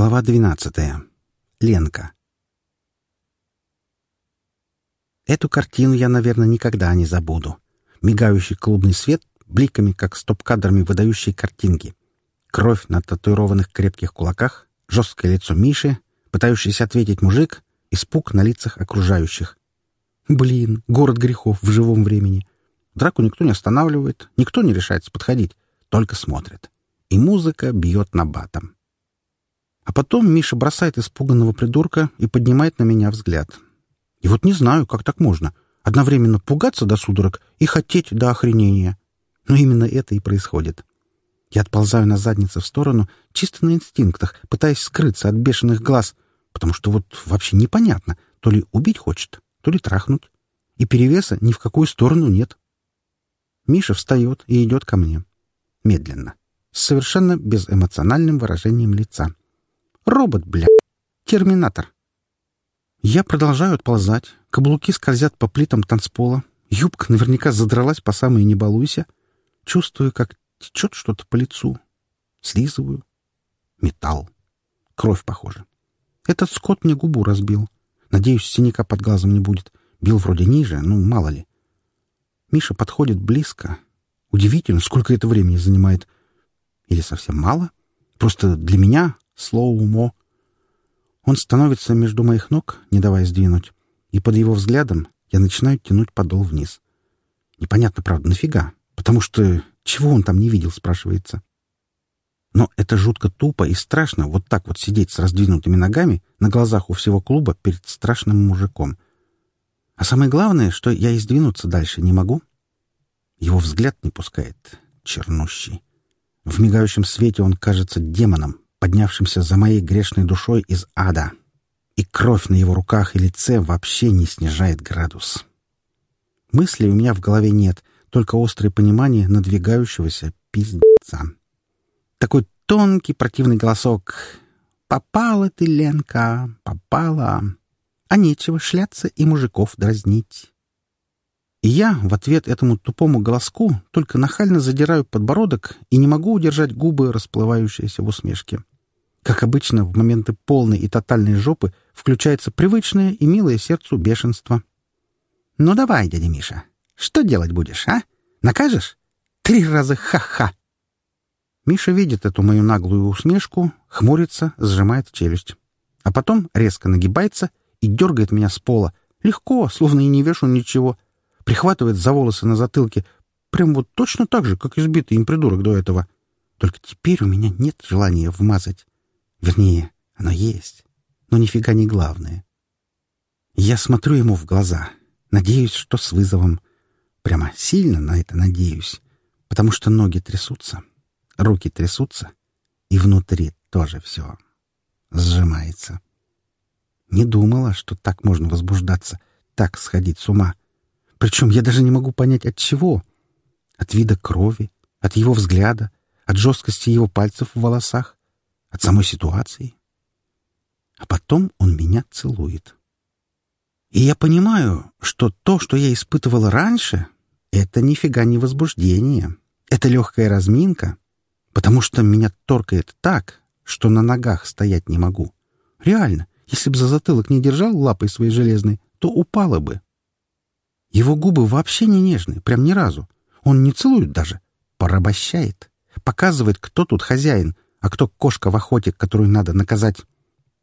Глава двенадцатая. Ленка. Эту картину я, наверное, никогда не забуду. Мигающий клубный свет, бликами, как стоп-кадрами выдающие картинки. Кровь на татуированных крепких кулаках, жесткое лицо Миши, пытающийся ответить мужик, испуг на лицах окружающих. Блин, город грехов в живом времени. Драку никто не останавливает, никто не решается подходить, только смотрит. И музыка бьет на батом. А потом Миша бросает испуганного придурка и поднимает на меня взгляд. И вот не знаю, как так можно. Одновременно пугаться до судорог и хотеть до охренения. Но именно это и происходит. Я отползаю на задницу в сторону, чисто на инстинктах, пытаясь скрыться от бешеных глаз, потому что вот вообще непонятно, то ли убить хочет, то ли трахнуть. И перевеса ни в какую сторону нет. Миша встает и идет ко мне. Медленно. С совершенно безэмоциональным выражением лица. Робот, бля. Терминатор. Я продолжаю отползать. Каблуки скользят по плитам танцпола. Юбка наверняка задралась по самой «не балуйся». Чувствую, как течет что-то по лицу. Слизываю. Металл. Кровь, похоже. Этот скот мне губу разбил. Надеюсь, синяка под глазом не будет. Бил вроде ниже, ну, мало ли. Миша подходит близко. Удивительно, сколько это времени занимает. Или совсем мало? Просто для меня слоумо. Он становится между моих ног, не давая сдвинуть, и под его взглядом я начинаю тянуть подол вниз. Непонятно, правда, нафига? Потому что чего он там не видел, спрашивается. Но это жутко тупо и страшно вот так вот сидеть с раздвинутыми ногами на глазах у всего клуба перед страшным мужиком. А самое главное, что я и сдвинуться дальше не могу. Его взгляд не пускает, чернущий. В мигающем свете он кажется демоном, поднявшимся за моей грешной душой из ада. И кровь на его руках и лице вообще не снижает градус. Мыслей у меня в голове нет, только острое понимание надвигающегося пиздеца. Такой тонкий противный голосок. «Попала ты, Ленка, попала!» А нечего шляться и мужиков дразнить. И я в ответ этому тупому голоску только нахально задираю подбородок и не могу удержать губы, расплывающиеся в усмешке. Как обычно, в моменты полной и тотальной жопы включается привычное и милое сердцу бешенство. «Ну давай, дядя Миша, что делать будешь, а? Накажешь? Три раза ха-ха!» Миша видит эту мою наглую усмешку, хмурится, сжимает челюсть. А потом резко нагибается и дергает меня с пола. Легко, словно и не вешу ничего. Прихватывает за волосы на затылке, прям вот точно так же, как избитый им придурок до этого. Только теперь у меня нет желания вмазать. Вернее, оно есть, но нифига не главное. Я смотрю ему в глаза, надеюсь, что с вызовом. Прямо сильно на это надеюсь, потому что ноги трясутся, руки трясутся, и внутри тоже все сжимается. Не думала, что так можно возбуждаться, так сходить с ума. Причем я даже не могу понять, от чего. От вида крови, от его взгляда, от жесткости его пальцев в волосах, от самой ситуации. А потом он меня целует. И я понимаю, что то, что я испытывал раньше, это нифига не возбуждение. Это легкая разминка, потому что меня торкает так, что на ногах стоять не могу. Реально, если бы за затылок не держал лапой своей железной, то упала бы. Его губы вообще не нежные, прям ни разу. Он не целует даже, порабощает, показывает, кто тут хозяин, а кто кошка в охоте, которую надо наказать.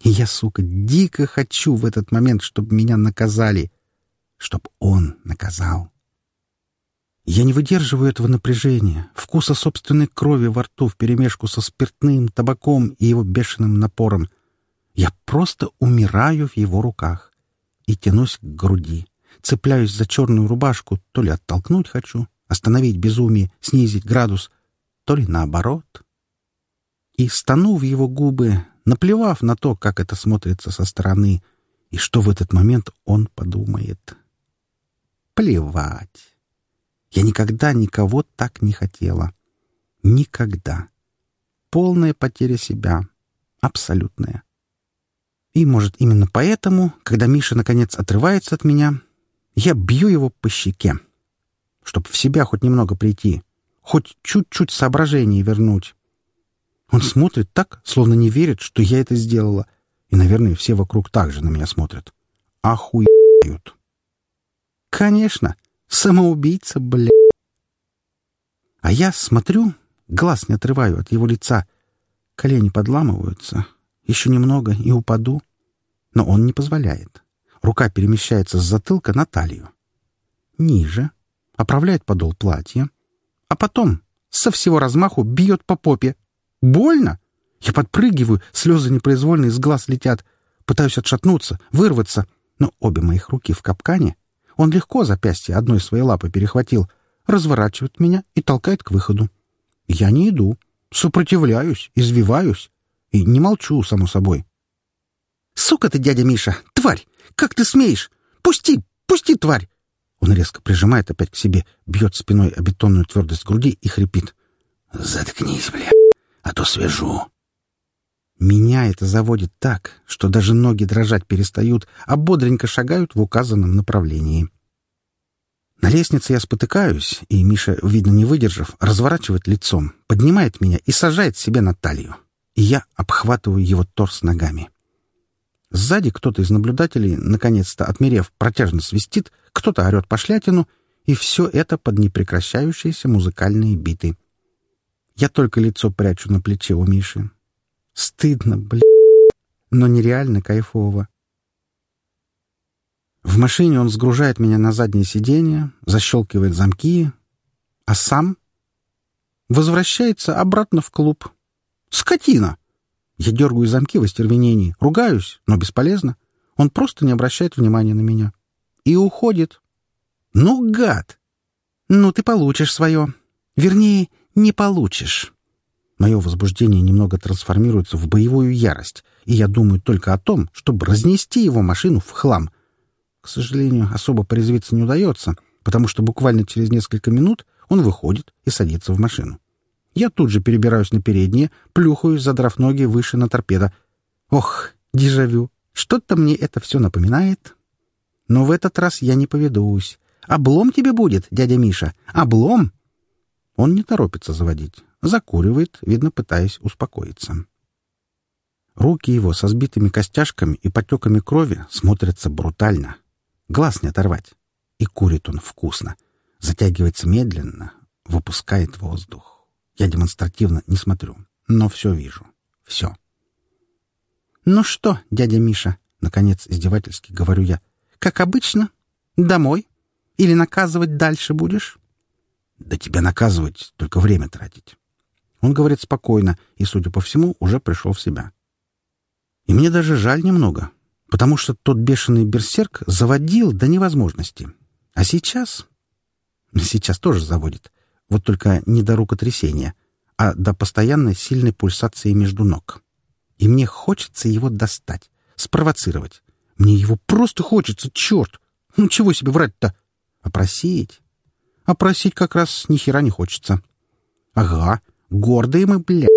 И я, сука, дико хочу в этот момент, чтобы меня наказали. Чтоб он наказал. Я не выдерживаю этого напряжения, вкуса собственной крови во рту вперемешку со спиртным, табаком и его бешеным напором. Я просто умираю в его руках и тянусь к груди, цепляюсь за черную рубашку, то ли оттолкнуть хочу, остановить безумие, снизить градус, то ли наоборот — и стану в его губы, наплевав на то, как это смотрится со стороны, и что в этот момент он подумает. Плевать. Я никогда никого так не хотела. Никогда. Полная потеря себя. Абсолютная. И, может, именно поэтому, когда Миша наконец отрывается от меня, я бью его по щеке, чтобы в себя хоть немного прийти, хоть чуть-чуть соображений вернуть. Он смотрит так, словно не верит, что я это сделала. И, наверное, все вокруг так же на меня смотрят. Охуеют. Конечно, самоубийца, бля. А я смотрю, глаз не отрываю от его лица. Колени подламываются. Еще немного и упаду. Но он не позволяет. Рука перемещается с затылка на талию. Ниже. Оправляет подол платья. А потом со всего размаху бьет по попе. Больно? Я подпрыгиваю, слезы непроизвольно из глаз летят. Пытаюсь отшатнуться, вырваться, но обе моих руки в капкане. Он легко запястье одной своей лапы перехватил, разворачивает меня и толкает к выходу. Я не иду, сопротивляюсь, извиваюсь и не молчу, само собой. «Сука ты, дядя Миша! Тварь! Как ты смеешь? Пусти! Пусти, тварь!» Он резко прижимает опять к себе, бьет спиной о бетонную твердость груди и хрипит. «Заткнись, бля, а то свяжу». Меня это заводит так, что даже ноги дрожать перестают, а бодренько шагают в указанном направлении. На лестнице я спотыкаюсь, и Миша, видно не выдержав, разворачивает лицом, поднимает меня и сажает себе на талию. И я обхватываю его торс ногами. Сзади кто-то из наблюдателей, наконец-то отмерев, протяжно свистит, кто-то орет пошлятину, и все это под непрекращающиеся музыкальные биты. Я только лицо прячу на плече у Миши. Стыдно, блядь, но нереально кайфово. В машине он сгружает меня на заднее сиденье, защелкивает замки, а сам возвращается обратно в клуб. Скотина! Я дергаю замки в остервенении, ругаюсь, но бесполезно. Он просто не обращает внимания на меня. И уходит. Ну, гад! Ну, ты получишь свое. Вернее, не получишь. Мое возбуждение немного трансформируется в боевую ярость, и я думаю только о том, чтобы разнести его машину в хлам. К сожалению, особо порезвиться не удается, потому что буквально через несколько минут он выходит и садится в машину. Я тут же перебираюсь на переднее, плюхаюсь, задрав ноги выше на торпедо. Ох, дежавю. Что-то мне это все напоминает. Но в этот раз я не поведусь. Облом тебе будет, дядя Миша. Облом. Он не торопится заводить. Закуривает, видно, пытаясь успокоиться. Руки его со сбитыми костяшками и потеками крови смотрятся брутально. Глаз не оторвать. И курит он вкусно. Затягивается медленно, выпускает воздух. Я демонстративно не смотрю, но все вижу. Все. «Ну что, дядя Миша?» — наконец издевательски говорю я. «Как обычно? Домой? Или наказывать дальше будешь?» «Да тебя наказывать, только время тратить». Он говорит спокойно и, судя по всему, уже пришел в себя. И мне даже жаль немного, потому что тот бешеный берсерк заводил до невозможности. А сейчас... Сейчас тоже заводит. Вот только не до рукотрясения, а до постоянной сильной пульсации между ног. И мне хочется его достать, спровоцировать. Мне его просто хочется, черт! Ну чего себе врать-то? А просить? А просить как раз ни хера не хочется. Ага, гордые мы, блядь,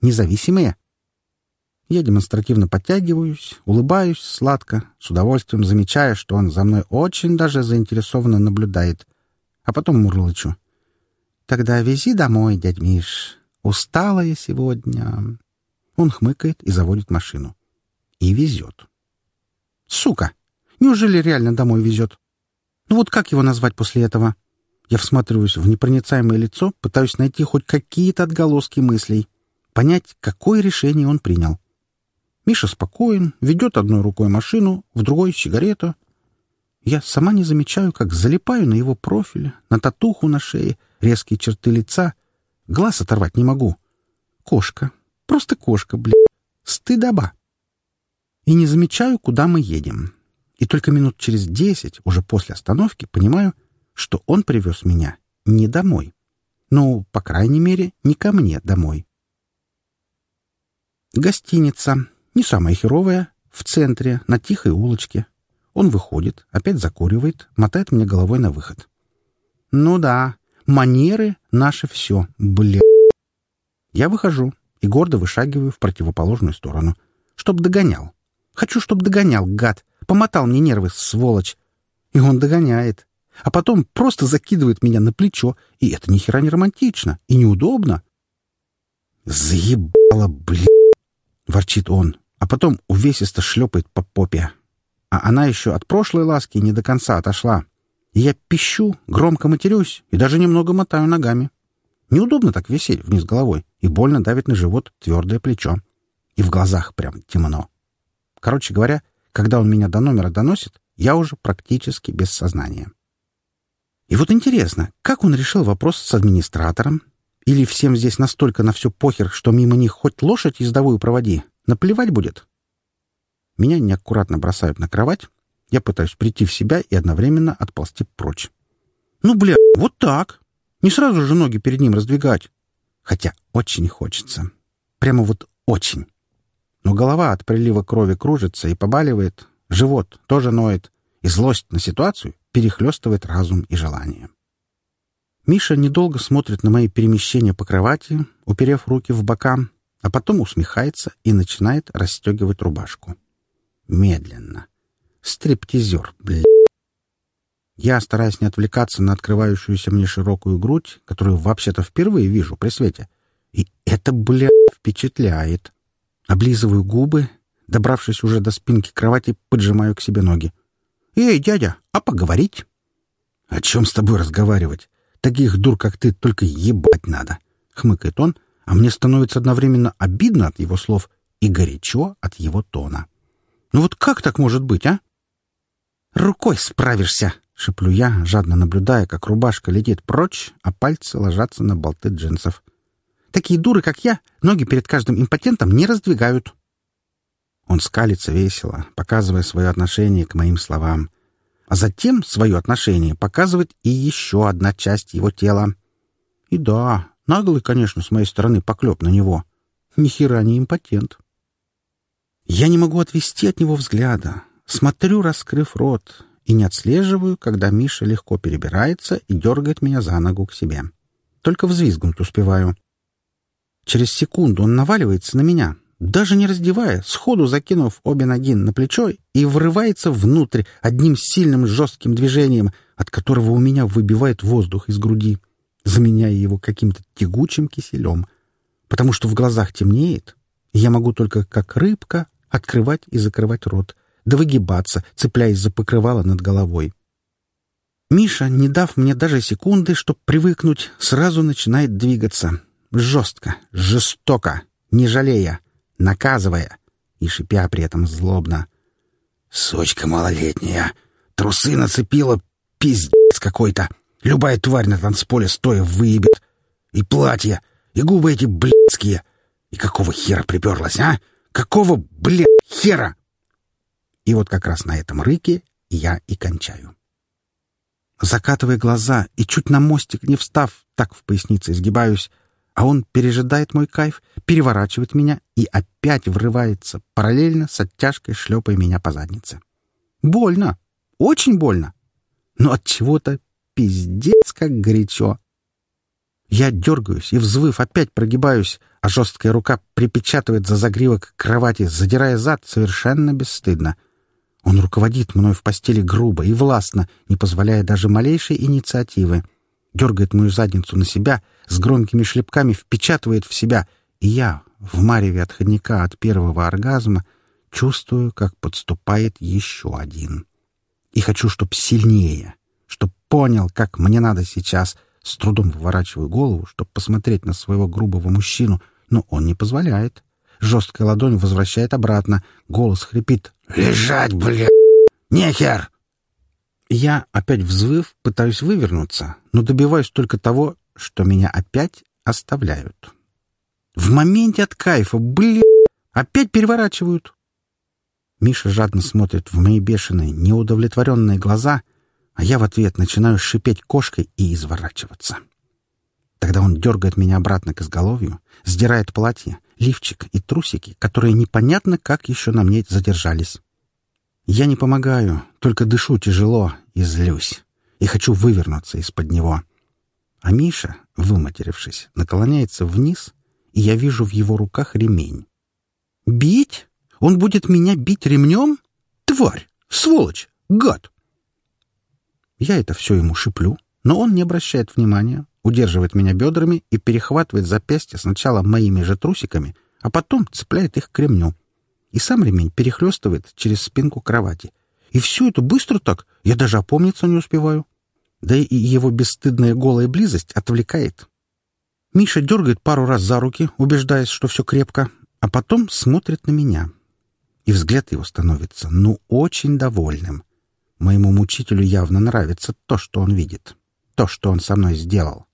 независимые. Я демонстративно подтягиваюсь, улыбаюсь сладко, с удовольствием замечая, что он за мной очень даже заинтересованно наблюдает, а потом мурлычу. «Тогда вези домой, дядь Миш. Устала я сегодня». Он хмыкает и заводит машину. И везет. «Сука! Неужели реально домой везет? Ну вот как его назвать после этого?» Я всматриваюсь в непроницаемое лицо, пытаюсь найти хоть какие-то отголоски мыслей, понять, какое решение он принял. Миша спокоен, ведет одной рукой машину, в другой — сигарета. Я сама не замечаю, как залипаю на его профиль, на татуху на шее, резкие черты лица. Глаз оторвать не могу. Кошка. Просто кошка, блядь. Стыдоба. И не замечаю, куда мы едем. И только минут через десять, уже после остановки, понимаю, что он привез меня не домой. Ну, по крайней мере, не ко мне домой. Гостиница. Не самая херовая. В центре, на тихой улочке. Он выходит, опять закуривает, мотает мне головой на выход. Ну да, Манеры — наше все, бля. Я выхожу и гордо вышагиваю в противоположную сторону. Чтоб догонял. Хочу, чтоб догонял, гад. Помотал мне нервы, сволочь. И он догоняет. А потом просто закидывает меня на плечо. И это ни хера не романтично и неудобно. «Заебало, блин!» — ворчит он, а потом увесисто шлепает по попе. А она еще от прошлой ласки не до конца отошла. И я пищу, громко матерюсь и даже немного мотаю ногами. Неудобно так висеть вниз головой, и больно давит на живот твердое плечо. И в глазах прям темно. Короче говоря, когда он меня до номера доносит, я уже практически без сознания. И вот интересно, как он решил вопрос с администратором? Или всем здесь настолько на все похер, что мимо них хоть лошадь ездовую проводи? Наплевать будет? Меня неаккуратно бросают на кровать. Я пытаюсь прийти в себя и одновременно отползти прочь. Ну, бля, вот так. Не сразу же ноги перед ним раздвигать. Хотя очень хочется. Прямо вот очень. Но голова от прилива крови кружится и побаливает. Живот тоже ноет. И злость на ситуацию перехлестывает разум и желание. Миша недолго смотрит на мои перемещения по кровати, уперев руки в бока, а потом усмехается и начинает расстегивать рубашку. Медленно. Стриптизер, блядь. Я, стараюсь не отвлекаться на открывающуюся мне широкую грудь, которую вообще-то впервые вижу при свете, и это, бля, впечатляет. Облизываю губы, добравшись уже до спинки кровати, поджимаю к себе ноги. «Эй, дядя, а поговорить?» «О чем с тобой разговаривать? Таких дур, как ты, только ебать надо!» — хмыкает он, а мне становится одновременно обидно от его слов и горячо от его тона. «Ну вот как так может быть, а?» «Рукой справишься!» — шеплю я, жадно наблюдая, как рубашка летит прочь, а пальцы ложатся на болты джинсов. «Такие дуры, как я, ноги перед каждым импотентом не раздвигают!» Он скалится весело, показывая свое отношение к моим словам. А затем свое отношение показывает и еще одна часть его тела. И да, наглый, конечно, с моей стороны поклеп на него. Ни хера не импотент. Я не могу отвести от него взгляда. Смотрю, раскрыв рот, и не отслеживаю, когда Миша легко перебирается и дергает меня за ногу к себе. Только взвизгнуть успеваю. Через секунду он наваливается на меня, даже не раздевая, сходу закинув обе ноги на плечо и врывается внутрь одним сильным жестким движением, от которого у меня выбивает воздух из груди, заменяя его каким-то тягучим киселем, потому что в глазах темнеет, я могу только как рыбка открывать и закрывать рот, да выгибаться, цепляясь за покрывало над головой. Миша, не дав мне даже секунды, чтобы привыкнуть, сразу начинает двигаться. Жестко, жестоко, не жалея наказывая и шипя при этом злобно. «Сучка малолетняя! Трусы нацепила! Пиздец какой-то! Любая тварь на танцполе стоя выебет! И платье! И губы эти блядские! И какого хера приперлась, а? Какого, блядь, хера?» И вот как раз на этом рыке я и кончаю. Закатывая глаза и чуть на мостик не встав, так в пояснице изгибаюсь, а он пережидает мой кайф, переворачивает меня и опять врывается, параллельно с оттяжкой шлепая меня по заднице. Больно, очень больно, но от чего-то пиздец как горячо. Я дергаюсь и, взвыв, опять прогибаюсь, а жесткая рука припечатывает за загривок кровати, задирая зад совершенно бесстыдно. Он руководит мной в постели грубо и властно, не позволяя даже малейшей инициативы — дергает мою задницу на себя, с громкими шлепками впечатывает в себя, и я, в мареве отходника от первого оргазма, чувствую, как подступает еще один. И хочу, чтоб сильнее, чтоб понял, как мне надо сейчас. С трудом выворачиваю голову, чтоб посмотреть на своего грубого мужчину, но он не позволяет. Жесткая ладонь возвращает обратно, голос хрипит. «Лежать, блядь! Нехер!» Я, опять взвыв, пытаюсь вывернуться, но добиваюсь только того, что меня опять оставляют. В моменте от кайфа, блин, опять переворачивают. Миша жадно смотрит в мои бешеные, неудовлетворенные глаза, а я в ответ начинаю шипеть кошкой и изворачиваться. Тогда он дергает меня обратно к изголовью, сдирает платье, лифчик и трусики, которые непонятно как еще на мне задержались. Я не помогаю, только дышу тяжело и злюсь, и хочу вывернуться из-под него. А Миша, выматерившись, наклоняется вниз, и я вижу в его руках ремень. «Бить? Он будет меня бить ремнем? Тварь! Сволочь! Гад!» Я это все ему шиплю, но он не обращает внимания, удерживает меня бедрами и перехватывает запястье сначала моими же трусиками, а потом цепляет их к ремню. И сам ремень перехлестывает через спинку кровати. И все это быстро так, я даже опомниться не успеваю. Да и его бесстыдная голая близость отвлекает. Миша дергает пару раз за руки, убеждаясь, что все крепко, а потом смотрит на меня. И взгляд его становится, ну, очень довольным. Моему мучителю явно нравится то, что он видит, то, что он со мной сделал.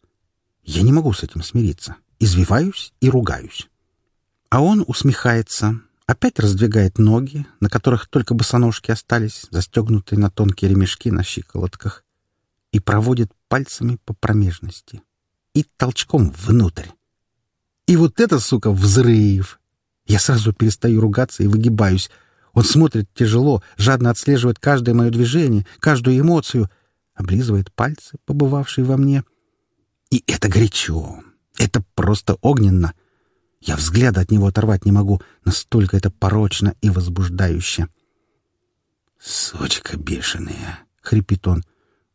Я не могу с этим смириться. Извиваюсь и ругаюсь. А он усмехается, опять раздвигает ноги, на которых только босоножки остались, застегнутые на тонкие ремешки на щиколотках, и проводит пальцами по промежности. И толчком внутрь. И вот это, сука, взрыв! Я сразу перестаю ругаться и выгибаюсь. Он смотрит тяжело, жадно отслеживает каждое мое движение, каждую эмоцию, облизывает пальцы, побывавшие во мне. И это горячо. Это просто огненно. Я взгляда от него оторвать не могу, настолько это порочно и возбуждающе. «Сучка бешеная!» — хрипит он.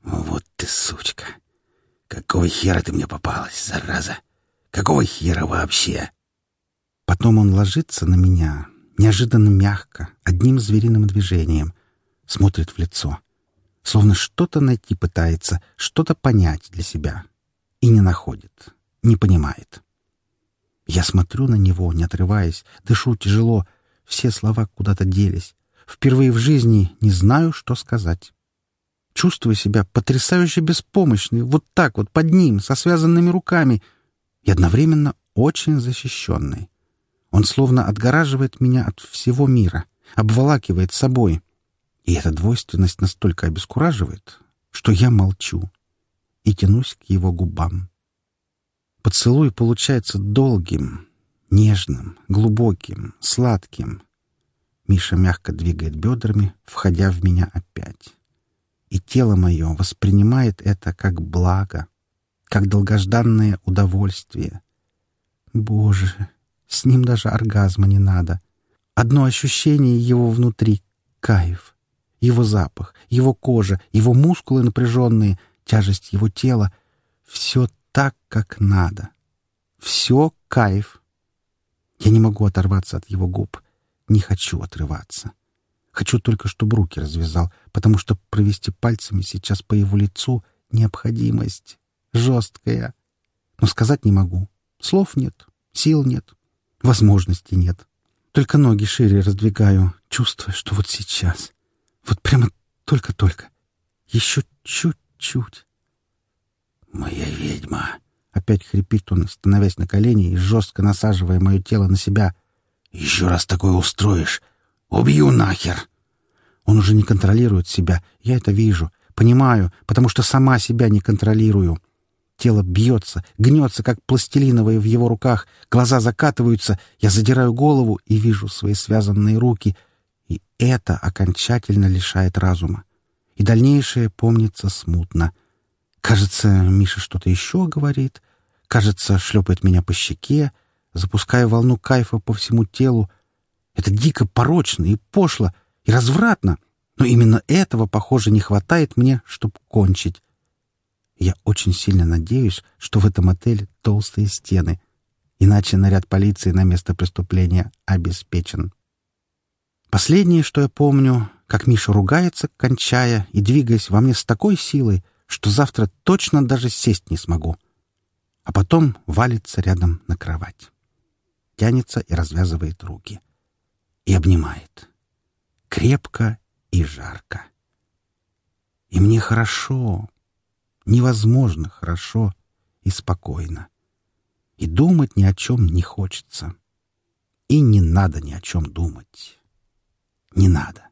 «Вот ты сучка! Какого хера ты мне попалась, зараза? Какого хера вообще?» Потом он ложится на меня, неожиданно мягко, одним звериным движением, смотрит в лицо, словно что-то найти пытается, что-то понять для себя. И не находит, не понимает. Я смотрю на него, не отрываясь, дышу тяжело, все слова куда-то делись. Впервые в жизни не знаю, что сказать. Чувствую себя потрясающе беспомощной, вот так вот, под ним, со связанными руками, и одновременно очень защищенной. Он словно отгораживает меня от всего мира, обволакивает собой. И эта двойственность настолько обескураживает, что я молчу и тянусь к его губам. Поцелуй получается долгим, нежным, глубоким, сладким. Миша мягко двигает бедрами, входя в меня опять. И тело мое воспринимает это как благо, как долгожданное удовольствие. Боже, с ним даже оргазма не надо. Одно ощущение его внутри — кайф. Его запах, его кожа, его мускулы напряженные, тяжесть его тела — все так, как надо. Все кайф. Я не могу оторваться от его губ. Не хочу отрываться. Хочу только, чтобы руки развязал, потому что провести пальцами сейчас по его лицу — необходимость. Жесткая. Но сказать не могу. Слов нет, сил нет. Возможности нет. Только ноги шире раздвигаю, чувствуя, что вот сейчас. Вот прямо только-только. Еще чуть-чуть. «Моя ведьма!» — опять хрипит он, становясь на колени и жестко насаживая мое тело на себя. «Еще раз такое устроишь! Убью нахер!» Он уже не контролирует себя. Я это вижу, понимаю, потому что сама себя не контролирую. Тело бьется, гнется, как пластилиновое в его руках. Глаза закатываются. Я задираю голову и вижу свои связанные руки. И это окончательно лишает разума. И дальнейшее помнится смутно. Кажется, Миша что-то еще говорит. Кажется, шлепает меня по щеке, запуская волну кайфа по всему телу. Это дико порочно и пошло, и развратно. Но именно этого, похоже, не хватает мне, чтобы кончить. Я очень сильно надеюсь, что в этом отеле толстые стены, иначе наряд полиции на место преступления обеспечен. Последнее, что я помню, как Миша ругается, кончая и двигаясь во мне с такой силой, что завтра точно даже сесть не смогу. А потом валится рядом на кровать. Тянется и развязывает руки. И обнимает. Крепко и жарко. И мне хорошо, невозможно хорошо и спокойно. И думать ни о чем не хочется. И не надо ни о чем думать. Не надо.